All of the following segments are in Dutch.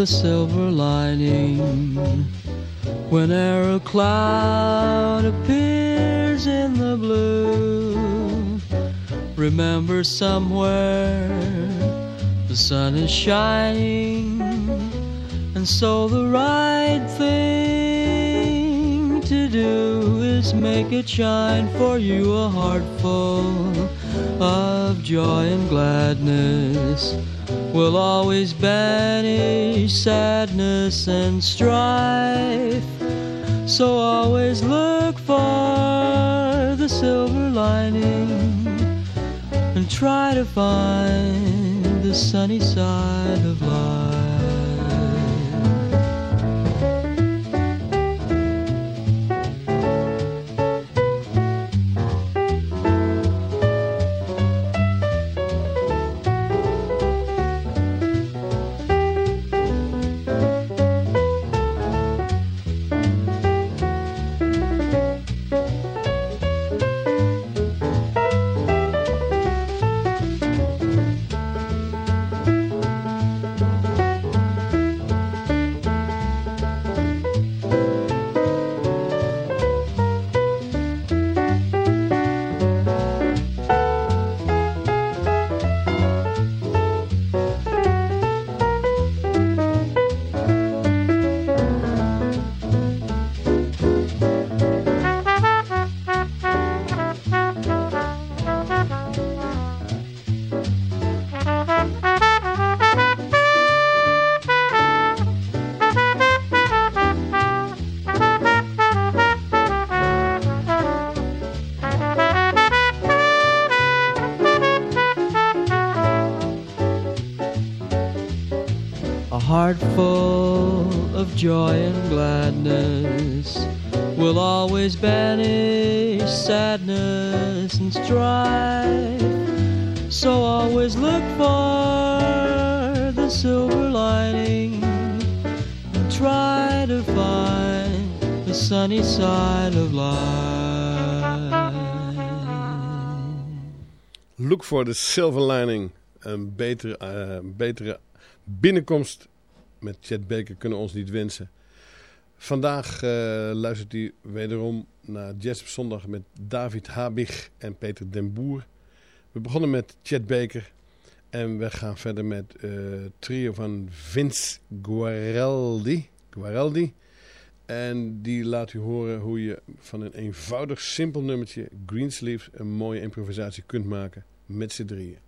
The silver lining whenever a cloud appears in the blue. Remember somewhere the sun is shining, and so the right thing to do is make it shine for you a heart full of joy and gladness will always banish sadness and strife. So always look for the silver lining and try to find the sunny side of life. For the silver lining. Een betere, eh, betere binnenkomst met Chet Baker kunnen ons niet wensen. Vandaag eh, luistert u wederom naar Jazz op Zondag met David Habig en Peter den Boer. We begonnen met Chet Baker en we gaan verder met het trio van Vince Guaraldi. Guaraldi. En die laat u horen hoe je van een eenvoudig simpel nummertje Greensleeves een mooie improvisatie kunt maken met z'n drieën.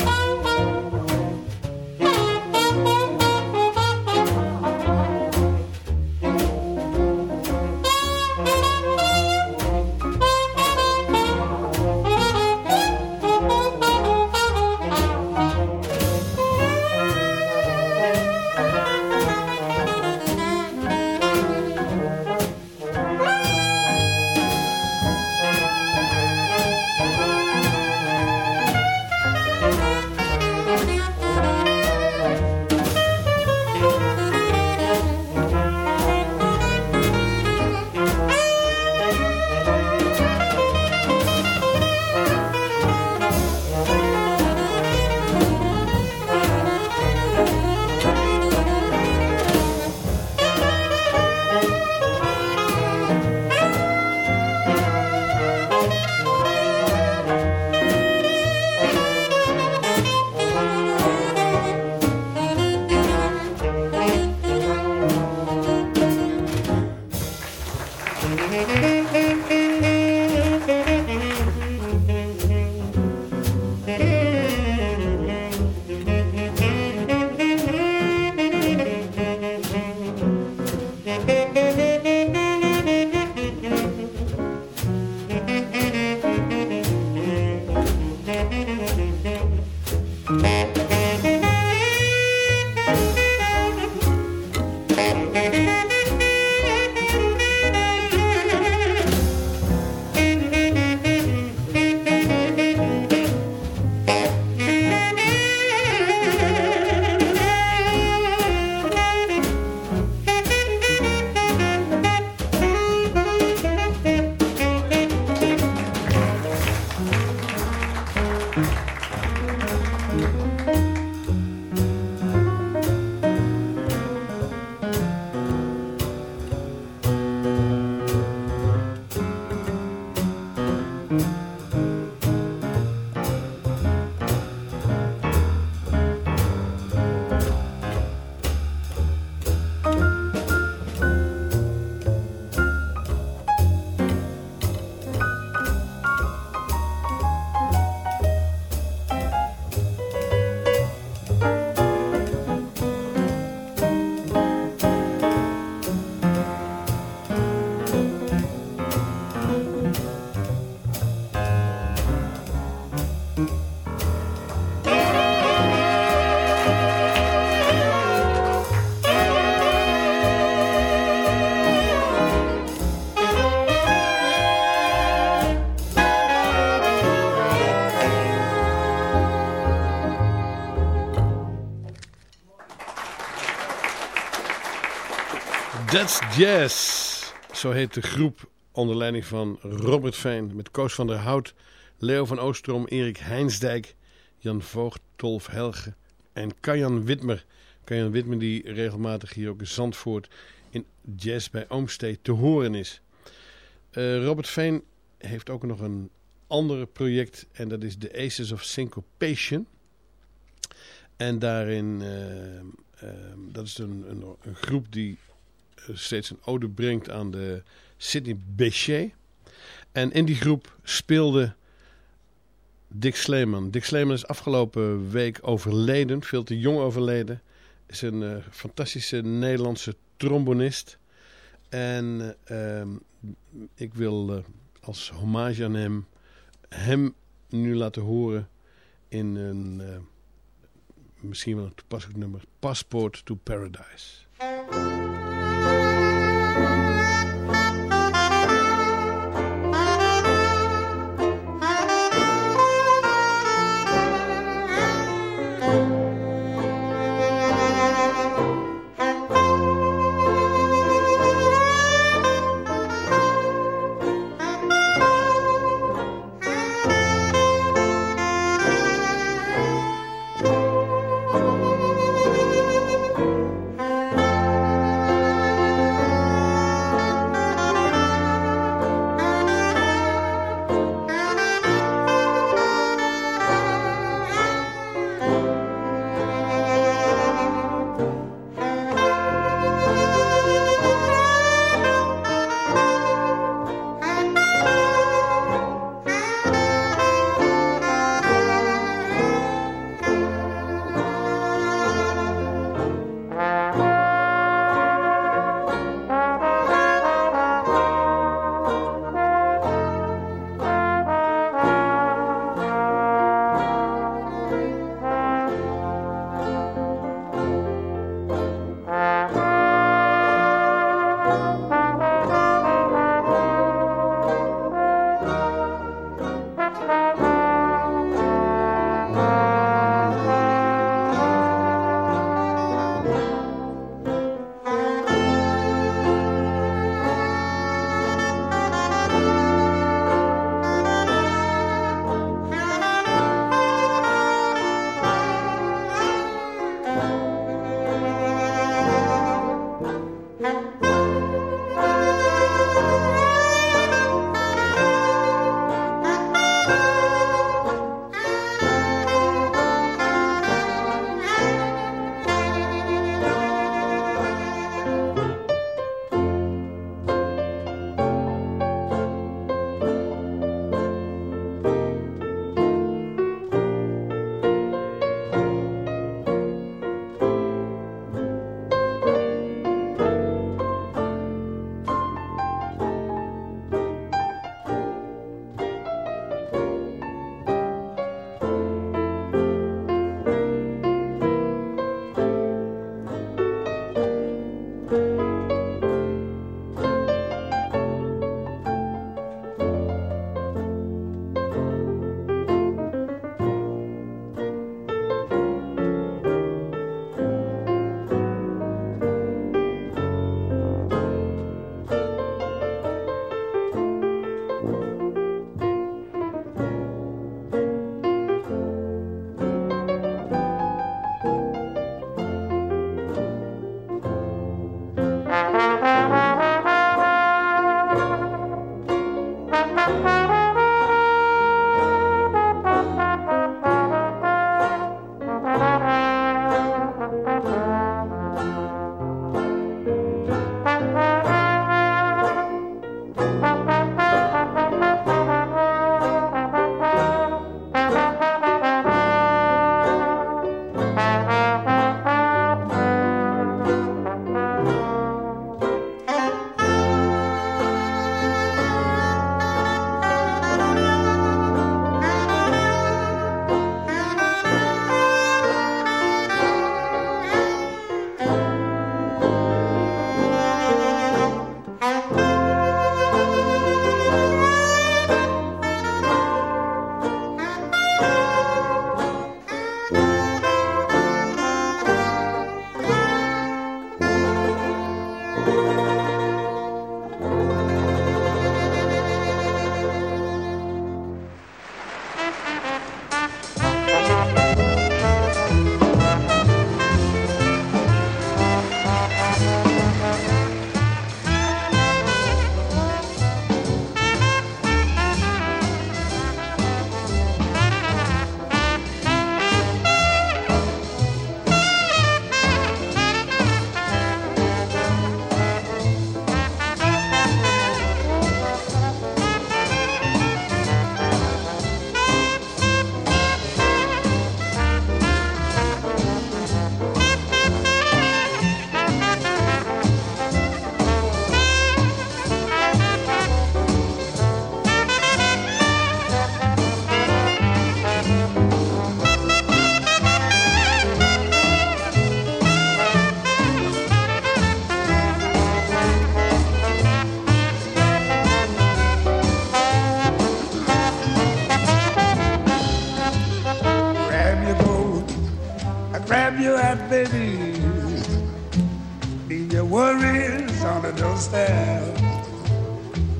Oh! That's Jazz. Zo heet de groep onder leiding van Robert Veen. Met Koos van der Hout, Leo van Oostrom, Erik Heinsdijk, Jan Voogd, Tolf Helge en Kajan Witmer. Kajan Witmer die regelmatig hier ook in Zandvoort in Jazz bij Oomstee te horen is. Eh, Robert Veen heeft ook nog een ander project en dat is The Aces of Syncopation. En daarin, eh, eh, dat is een, een, groep die steeds een ode brengt aan de Sidney Bechet. En in die groep speelde Dick Sleeman. Dick Sleeman is afgelopen week overleden, veel te jong overleden. Is een eh, fantastische Nederlandse trombonist. En eh, ehm, ik wil eh, als hommage aan hem hem nu laten horen in een eh, misschien wel een toepasselijk nummer. Passport to Paradise.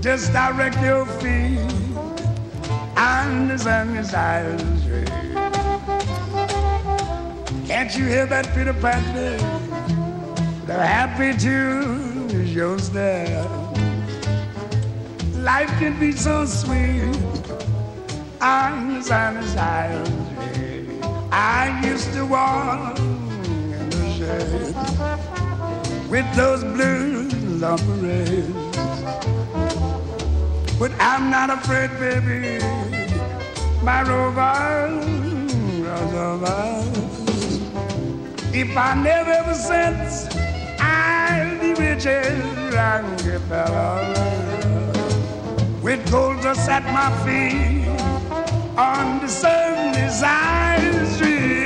Just direct your feet on the side of the street. Can't you hear that Peter Pan? The happy tune is your step. Life can be so sweet on the side of the street. I used to walk in the shade with those blue parade. But I'm not afraid, baby. My goes over. If I never ever since, I'll be rich as Rockefeller. With gold dust at my feet on the sunny side street.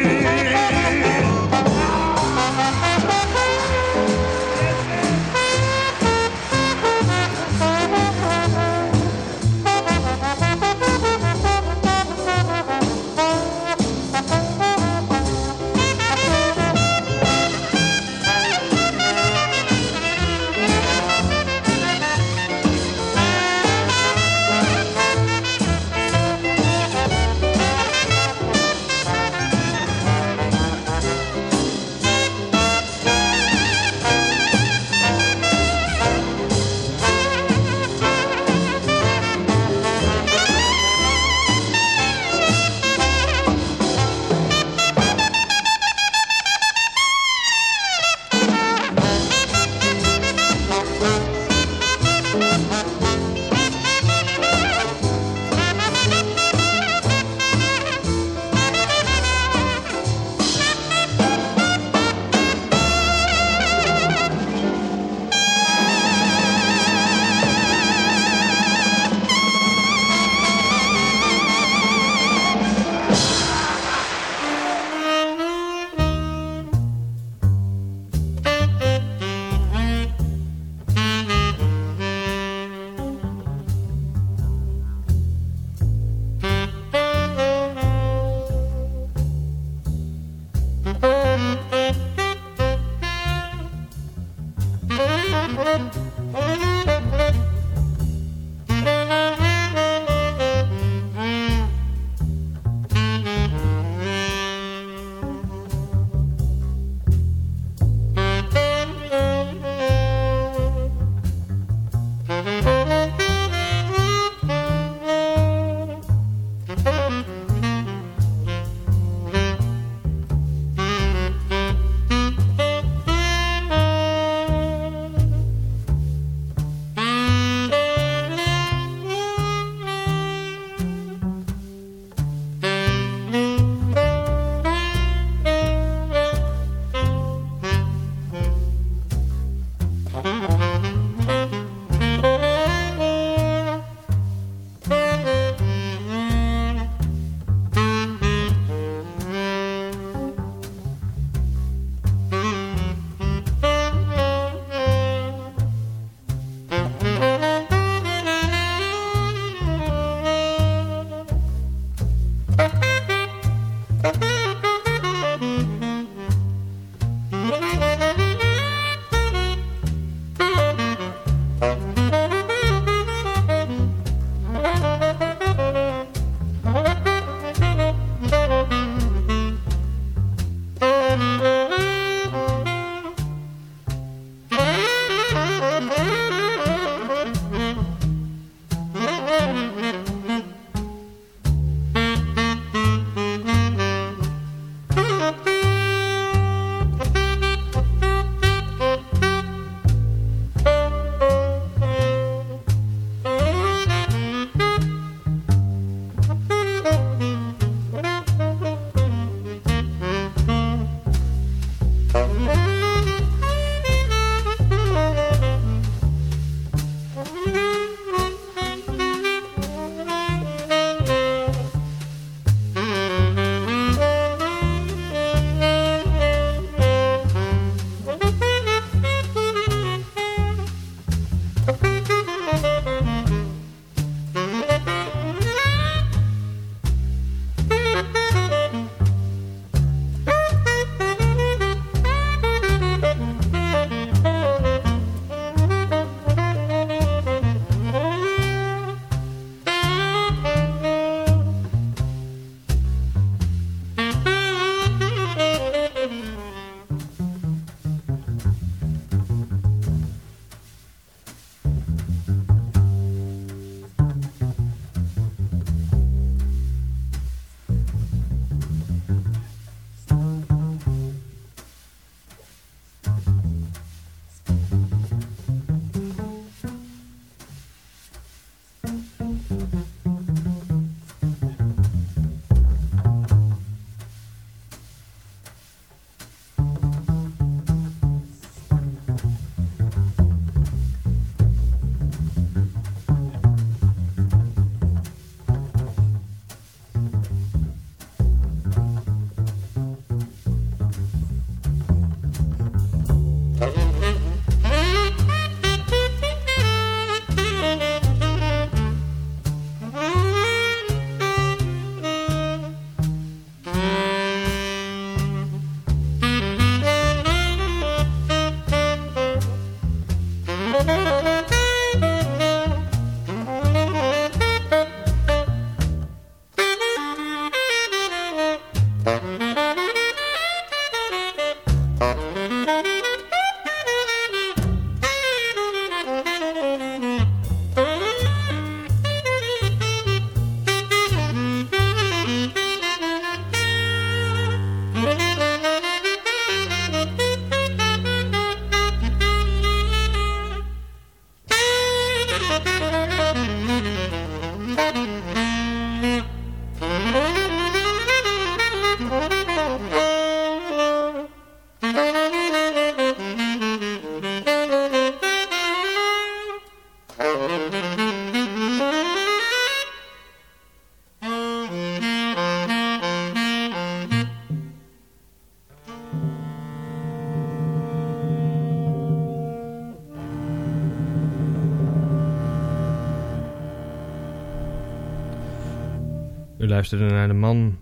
Luisterde naar de man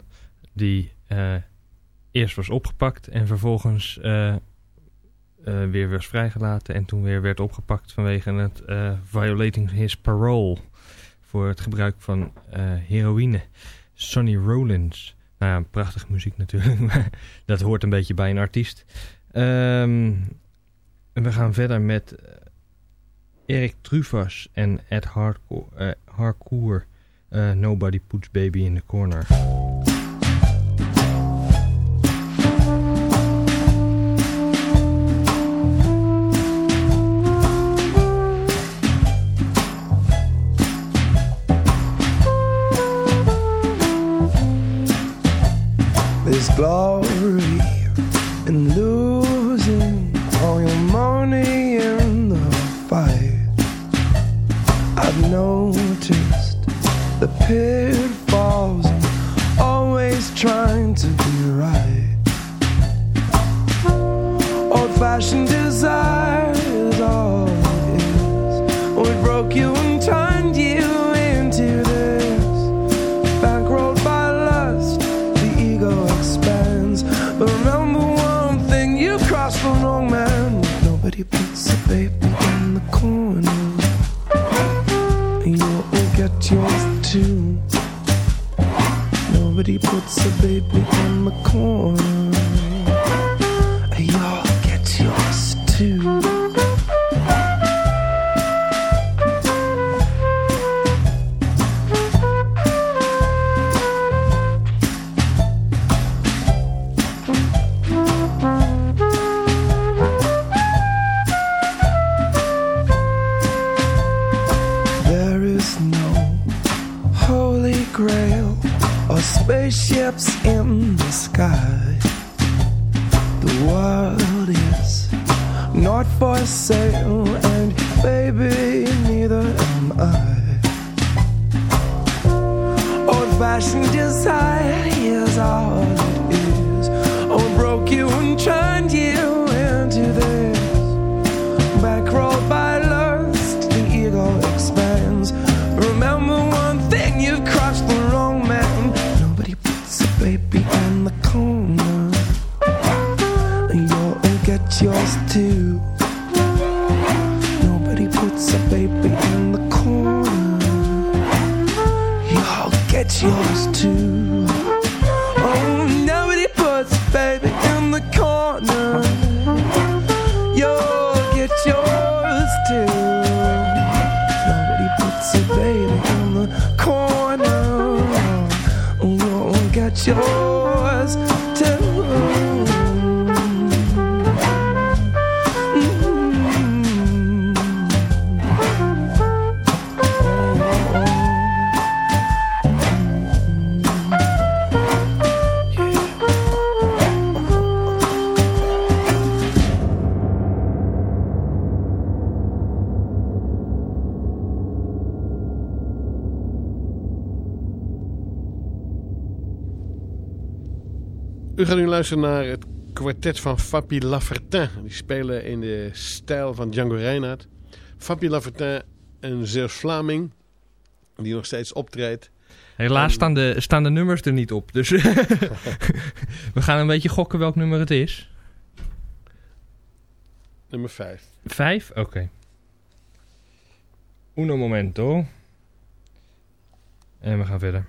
die eh, eerst was opgepakt en vervolgens eh, eh, weer was vrijgelaten en toen weer werd opgepakt vanwege het violating his parole voor het gebruik van heroïne. Sonny Rollins. Nou ja, prachtige muziek natuurlijk, maar dat hoort een beetje bij een artiest. Ehm, we gaan verder met Erik Truvas en Ed Harcourt. Eh, Nobody Puts Baby in the Corner. There's glory the pitfalls always trying to be right. Old fashioned desire puts a baby in the corner. For sale, and baby, neither am I. Old fashioned desire is all luisteren naar het kwartet van Fabi Lafertin. Die spelen in de stijl van Django Reinhardt. Fabi Lafertin, een Zeeuws-Vlaming, die nog steeds optreedt. Helaas En- staan de, staan de nummers er niet op. Dus we gaan een beetje gokken welk nummer het is. Nummer 5. Vijf? Oké. Uno momento. En we gaan verder.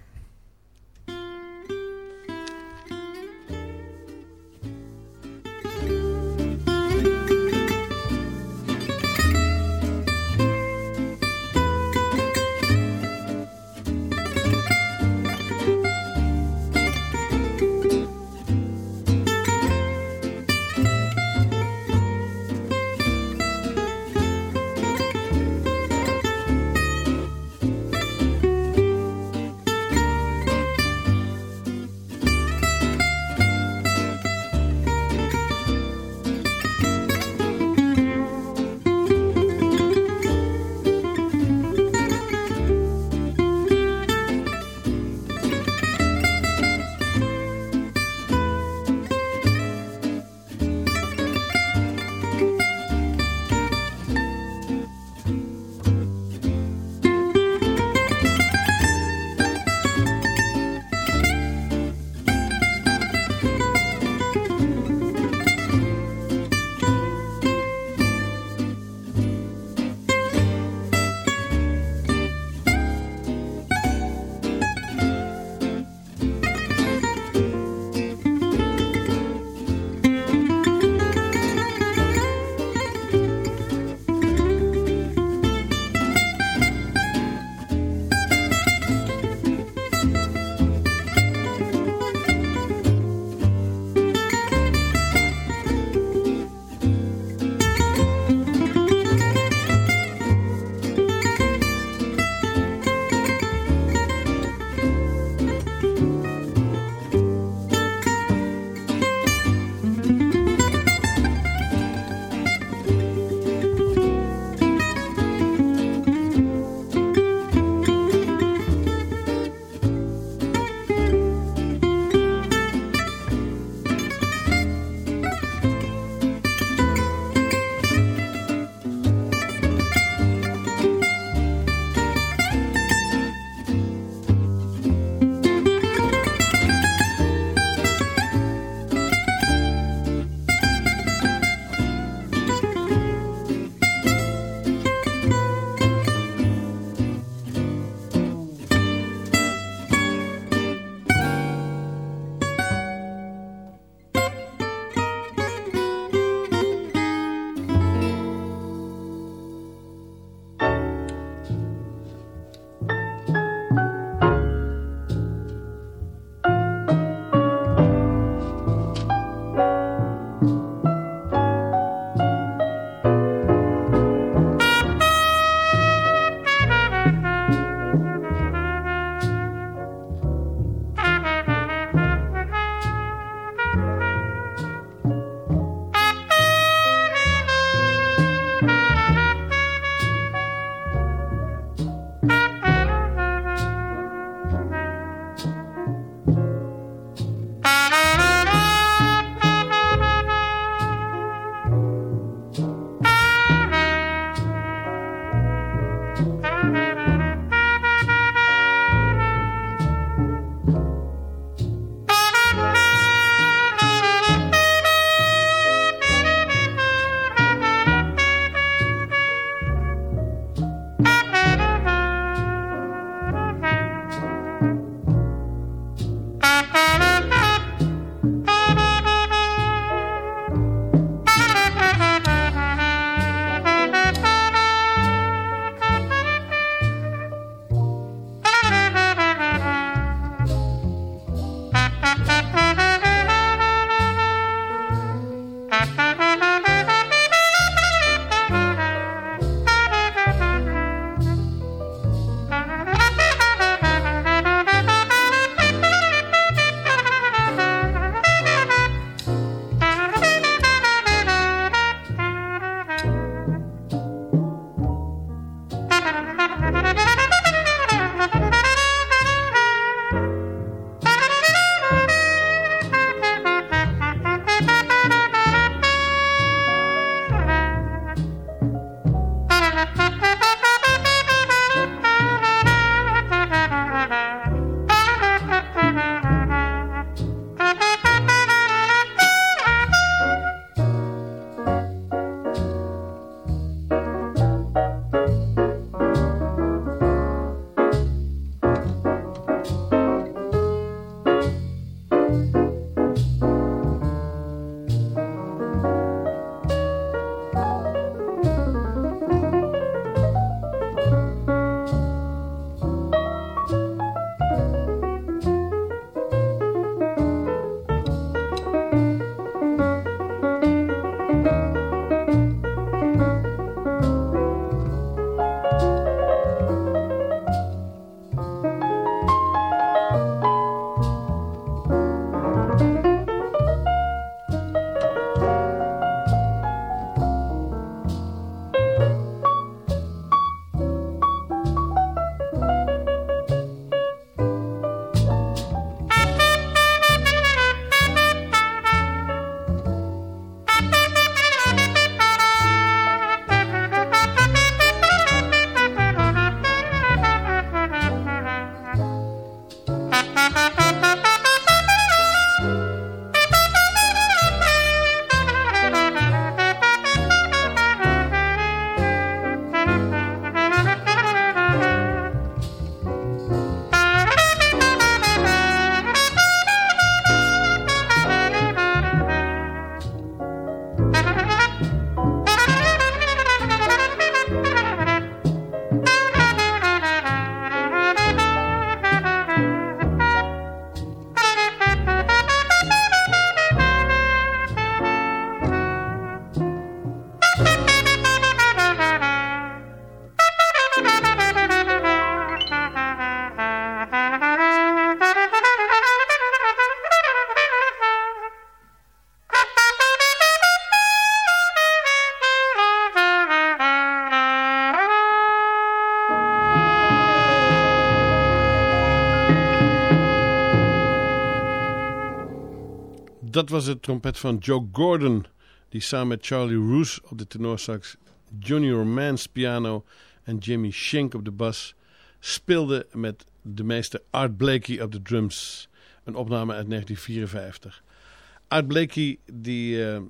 Dat was de trompet van Joe Gordon, die samen met Charlie Roos op de tenorsax, Junior Mans piano en Jimmy Schenk op de bas speelde met de meester Art Blakey op de drums. Een opname uit 1954. Art Blakey die, eh,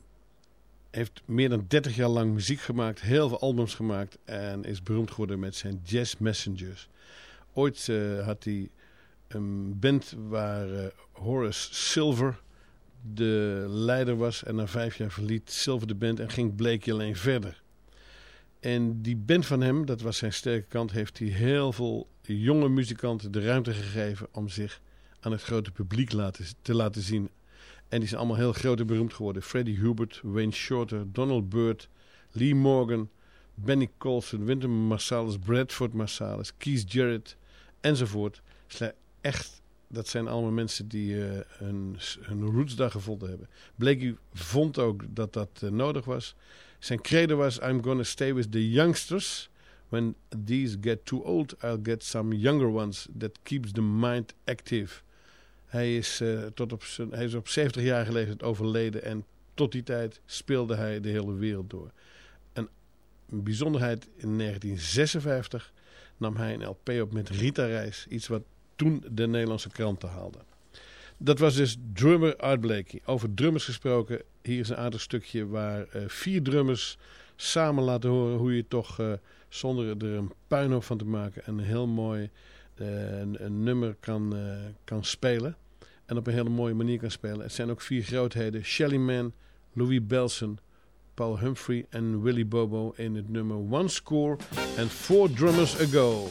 heeft meer dan 30 jaar lang muziek gemaakt, heel veel albums gemaakt en is beroemd geworden met zijn Jazz Messengers. Ooit eh, had hij een band waar eh, Horace Silver de leider was en na vijf jaar verliet Silver de band en ging Blakey alleen verder. En die band van hem, dat was zijn sterke kant, heeft hij heel veel jonge muzikanten de ruimte gegeven om zich aan het grote publiek laten, te laten zien. En die zijn allemaal heel groot en beroemd geworden. Freddie Hubert, Wayne Shorter, Donald Byrd, Lee Morgan, Benny Colson, Wynton Marsalis, Bradford Marsalis, Keith Jarrett enzovoort. Sle- Echt, dat zijn allemaal mensen die eh, hun, hun roots daar gevonden hebben. Blakey vond ook dat dat eh, nodig was. Zijn credo was, I'm gonna stay with the youngsters. When these get too old, I'll get some younger ones that keeps the mind active. Hij is, eh, tot op zijn, hij is op 70 jaar leeftijd overleden en tot die tijd speelde hij de hele wereld door. En een bijzonderheid in 1956 nam hij een LP op met Rita Reis. Iets wat toen de Nederlandse kranten haalde. Dat was dus drummer Art Blakey. Over drummers gesproken, hier is een aardig stukje waar eh, vier drummers samen laten horen hoe je toch eh, zonder er een puinhoop van te maken een heel mooi eh, een, nummer kan, kan spelen. En op een hele mooie manier kan spelen. Het zijn ook vier grootheden. Shelly Man, Louis Belson, Paul Humphrey en Willy Bobo in het nummer One Score and Four Drummers Ago.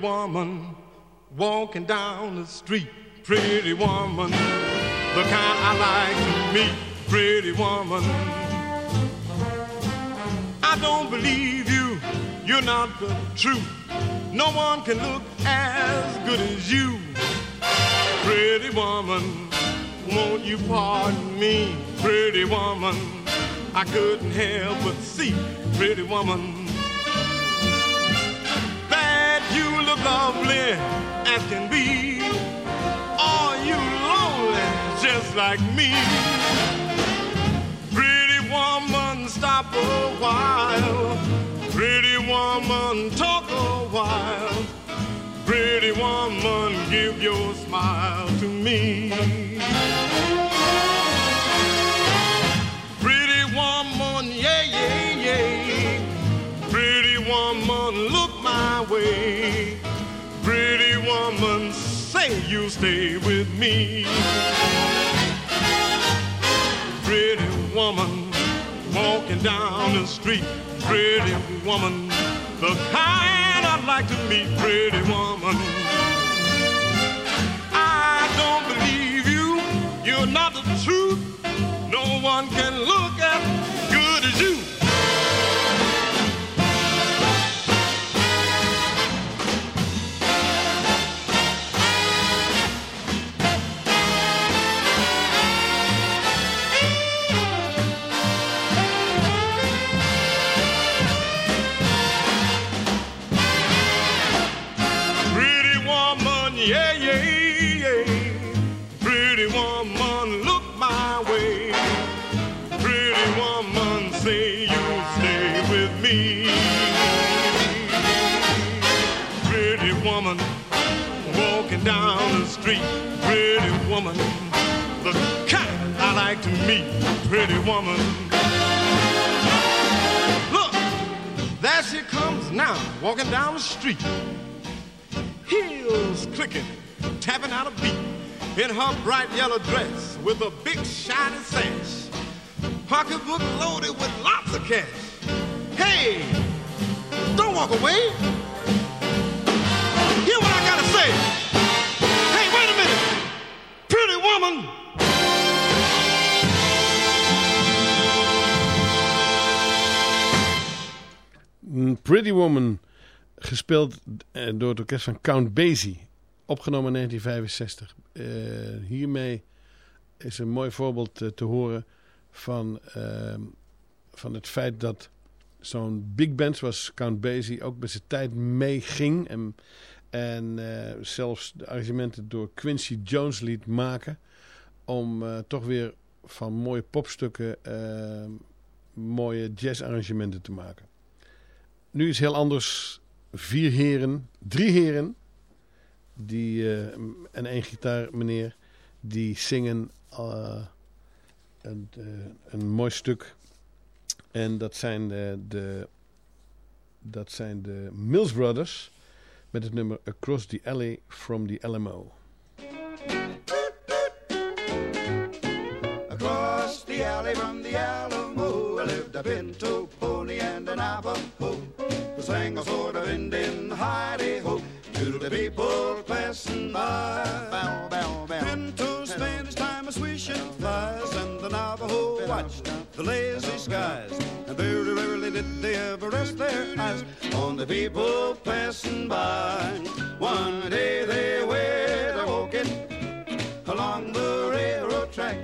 Woman walking down the street. Pretty woman, the kind I like to meet. Pretty woman, I don't believe you. You're not the truth. No one can look as good as you. Pretty woman, won't you pardon me? Pretty woman, I couldn't help but see. Pretty woman, lovely as can be. Are you lonely just like me? Pretty woman, stop a while. Pretty woman, talk a while. Pretty woman, give your smile to me. Pretty woman, yeah, yeah, yeah. Pretty woman, look my way. Pretty woman, say you'll stay with me. Pretty woman, walking down the street. Pretty woman, the kind I'd like to meet. Pretty woman, to meet. Pretty woman. Look, there she comes now, walking down the street heels clicking, tapping out a beat in her bright yellow dress with a big shiny sash. Pocketbook loaded with lots of cash. Hey, don't walk away. Hear what I gotta say. Hey, wait a minute. Pretty woman. Pretty Woman, gespeeld eh, door het orkest van Count Basie, opgenomen in 1965. Eh, hiermee is een mooi voorbeeld eh, te horen van, ehm, van het feit dat zo'n big band zoals Count Basie ook met zijn tijd meeging en, en zelfs de arrangementen door Quincy Jones liet maken om toch weer van mooie popstukken eh, mooie jazzarrangementen te maken. Nu is heel anders. Vier heren, drie heren die, eh, en één gitaar meneer die zingen eh, een, eh, een mooi stuk. En dat zijn de, de, dat zijn de Mills Brothers met het nummer Across the Alley from the LMO. Across the alley from the Alamo lived a pinto pony and an Navajo sang a sort of Indian hidey-ho to the people passing by. Bow, bow, bow. Pinto spent his time a swishing flies and the Navajo watched the lazy skies. And very rarely did they ever rest their eyes on the people passing by. One day they were walking along the railroad track.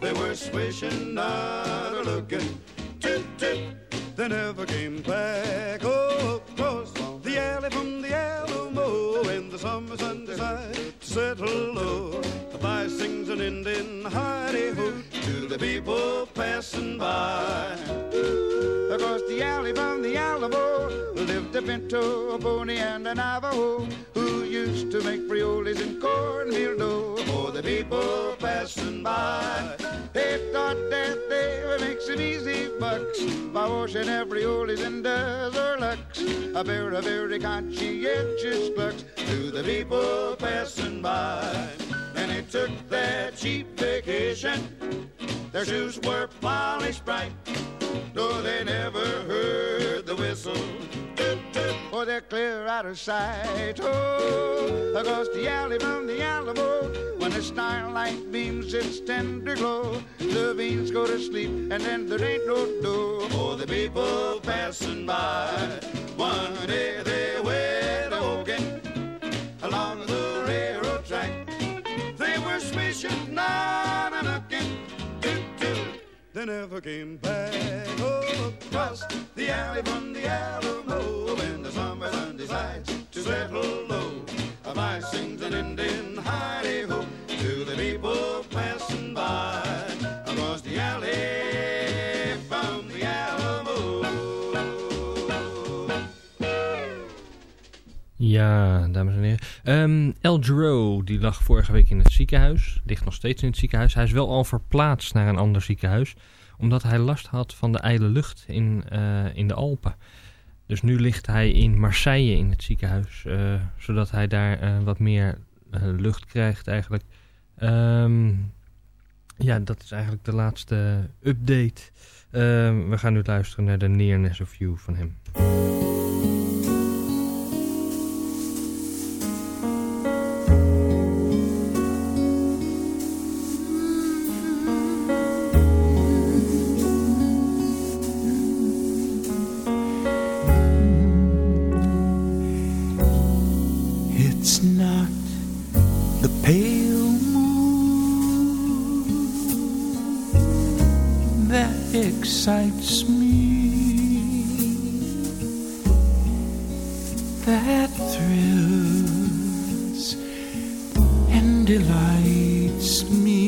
They were swishing, not a looking. They never came back. Oh, across the alley from the Alamo in the summer sun decided to settle low. The fly sings an Indian hidey-ho to the people passing by. Across the alley from the Alamo lived a pinto, a pony, and a Navajo who used to make frioles and cornmeal dough for the people passing by. They thought that they would make some easy bucks by washing every frioles and deserts. A very, very conscientious bucks to the people passing by. And they took their cheap vacation. Their shoes were polished bright. Though they never heard the whistle. They they're clear out of sight. Oh, across the alley from the Alamo, when the starlight beams its tender glow, the beans go to sleep, and then there ain't no door oh, for the people passing by. One day They never came back. Oh, across the alley from the Alamo, when the summer sun decides to settle low. I sings an Indian hidey ho to the people passing by across the alley Ja, dames en heren. Ehm El Giro, die lag vorige week in het ziekenhuis. Ligt nog steeds in het ziekenhuis. Hij is wel al verplaatst naar een ander ziekenhuis. Omdat hij last had van de ijle lucht in, eh, in de Alpen. Dus nu ligt hij in Marseille in het ziekenhuis. eh, zodat hij daar eh, wat meer lucht krijgt eigenlijk. Ehm, ja, dat is eigenlijk de laatste update. Ehm, we gaan nu luisteren naar de Nearness of You van hem. Delights me.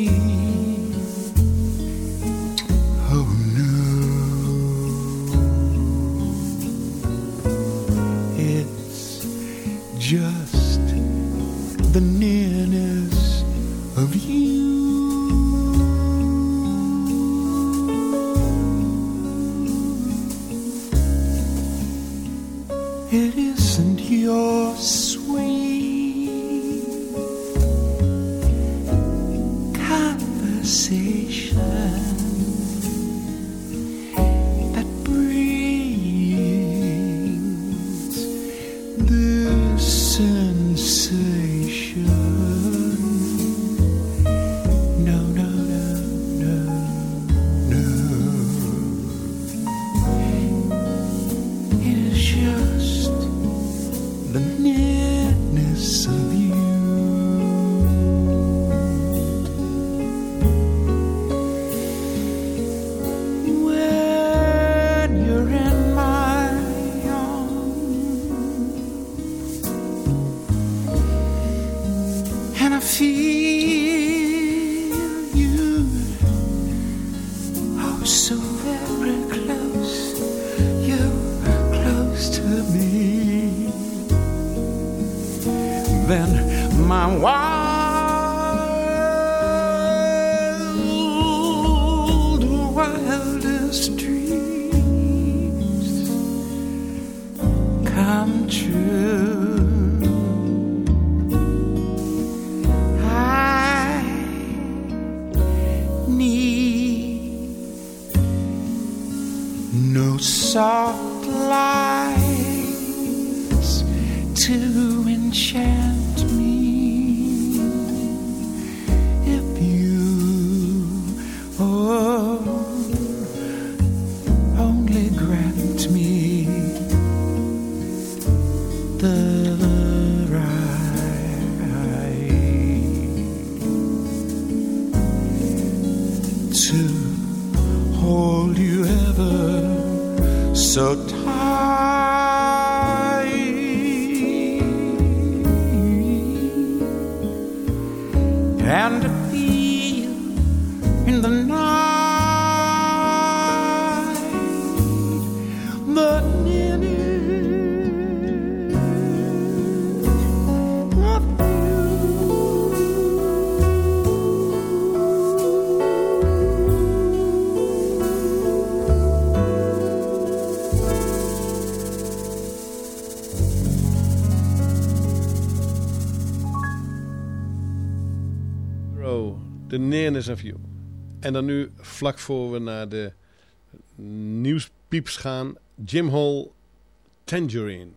Soft lights to enchant En dan nu, vlak voor we naar de nieuwspieps gaan, Jim Hall, Tangerine.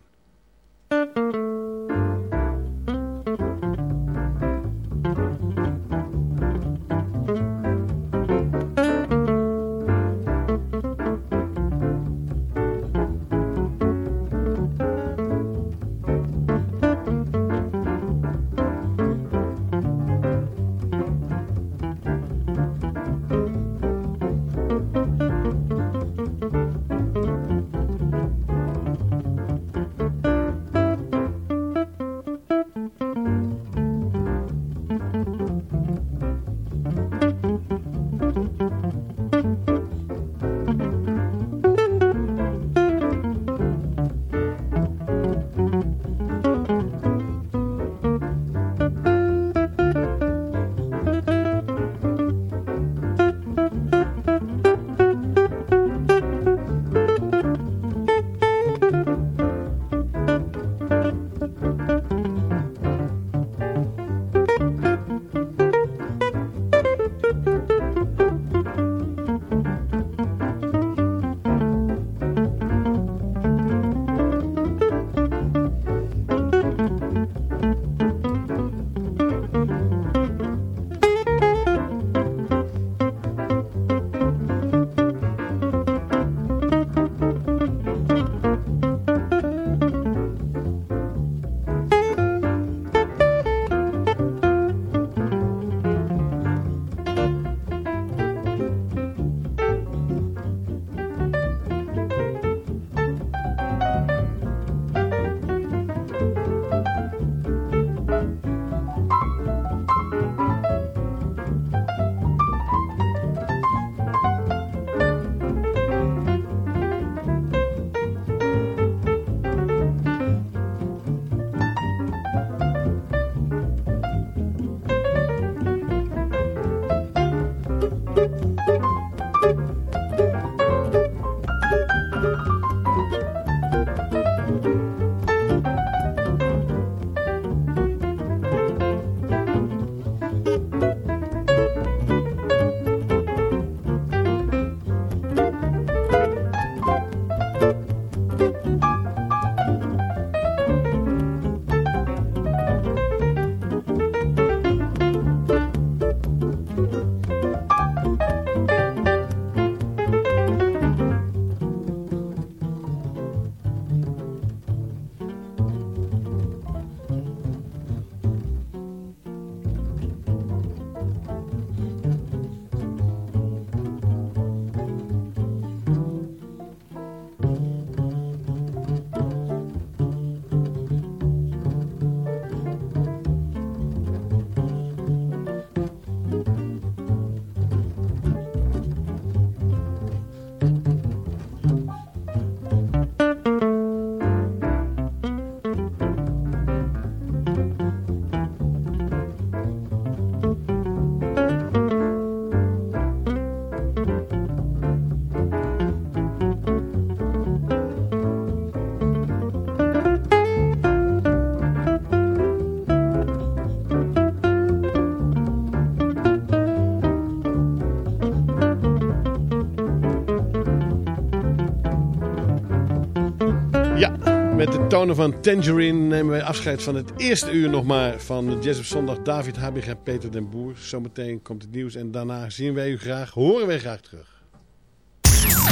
Tonen van Tangerine nemen wij afscheid van het eerste uur nog maar van Jazz op Zondag. David Habig en Peter den Boer. Zometeen komt het nieuws en daarna zien wij u graag, horen wij graag terug.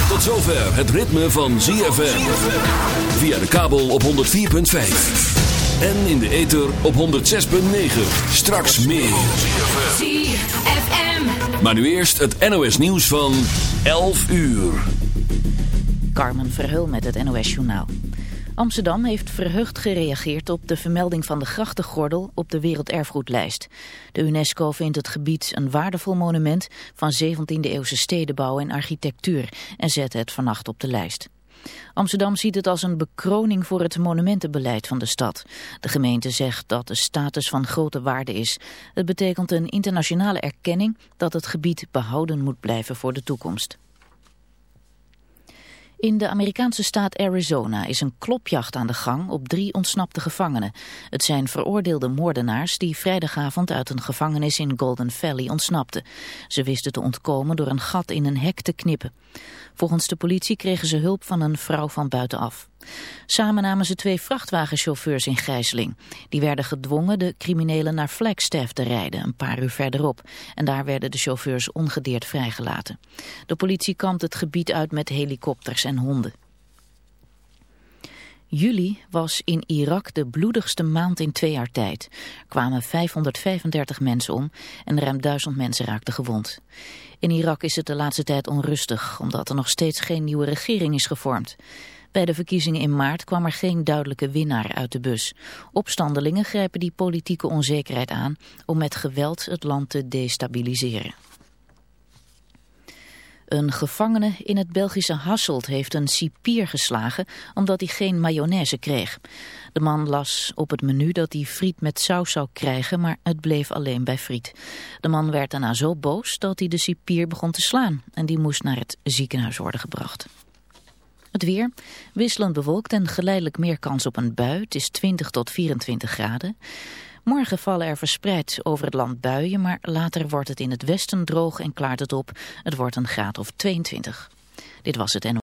Tot zover het ritme van ZFM. Via de kabel op 104.5. En in de ether op 106.9. Straks meer. ZFM. Maar nu eerst het NOS nieuws van 11 uur. Carmen Verheul met het NOS Journaal. Amsterdam heeft verheugd gereageerd op de vermelding van de grachtengordel op de werelderfgoedlijst. De UNESCO vindt het gebied een waardevol monument van 17e-eeuwse stedenbouw en architectuur en zet het vannacht op de lijst. Amsterdam ziet het als een bekroning voor het monumentenbeleid van de stad. De gemeente zegt dat de status van grote waarde is. Het betekent een internationale erkenning dat het gebied behouden moet blijven voor de toekomst. In de Amerikaanse staat Arizona is een klopjacht aan de gang op drie ontsnapte gevangenen. Het zijn veroordeelde moordenaars die vrijdagavond uit een gevangenis in Golden Valley ontsnapten. Ze wisten te ontkomen door een gat in een hek te knippen. Volgens de politie kregen ze hulp van een vrouw van buitenaf. Samen namen ze twee vrachtwagenchauffeurs in gijzeling. Die werden gedwongen de criminelen naar Flagstaff te rijden, een paar uur verderop. En daar werden de chauffeurs ongedeerd vrijgelaten. De politie kampt het gebied uit met helikopters en honden. Juli was in Irak de bloedigste maand in twee jaar tijd. Er kwamen 535 mensen om en ruim duizend mensen raakten gewond. In Irak is het de laatste tijd onrustig, omdat er nog steeds geen nieuwe regering is gevormd. Bij de verkiezingen in maart kwam er geen duidelijke winnaar uit de bus. Opstandelingen grijpen die politieke onzekerheid aan om met geweld het land te destabiliseren. Een gevangene in het Belgische Hasselt heeft een cipier geslagen omdat hij geen mayonaise kreeg. De man las op het menu dat hij friet met saus zou krijgen, maar het bleef alleen bij friet. De man werd daarna zo boos dat hij de cipier begon te slaan en die moest naar het ziekenhuis worden gebracht. Het weer, wisselend bewolkt en geleidelijk meer kans op een bui. Het is 20 tot 24 graden. Morgen vallen er verspreid over het land buien, maar later wordt het in het westen droog en klaart het op. Het wordt een graad of 22. Dit was het en